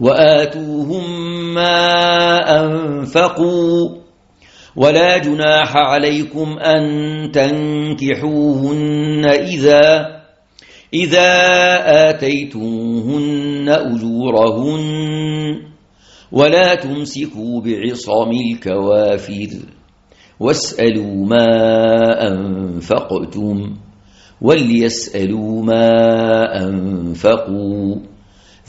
وآتوهم ما أنفقوا ولا جناح عليكم أن تنكحوهن إذا إذا آتيتموهن أجورهن ولا تمسكوا بعصم الكوافر واسألوا ما أنفقتم وليسألوا ما أنفقوا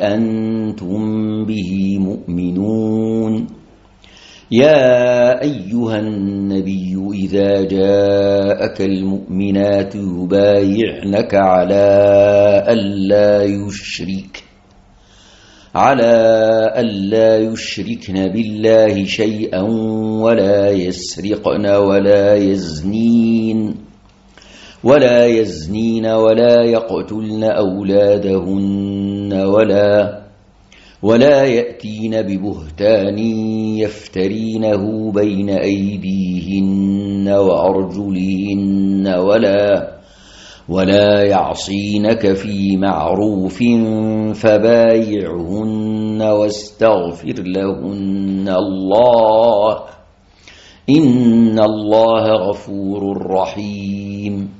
أنتم به مؤمنون. يا أيها النبي إذا جاءك المؤمنات يبايعنك على ألا يشرك على ألا يشركن بالله شيئا ولا يسرقن ولا يزنين. ولا يزنين ولا يقتلن أولادهن ولا ولا يأتين ببهتان يفترينه بين أيديهن وأرجلهن ولا ولا يعصينك في معروف فبايعهن واستغفر لهن. الله إن الله غفور رحيم.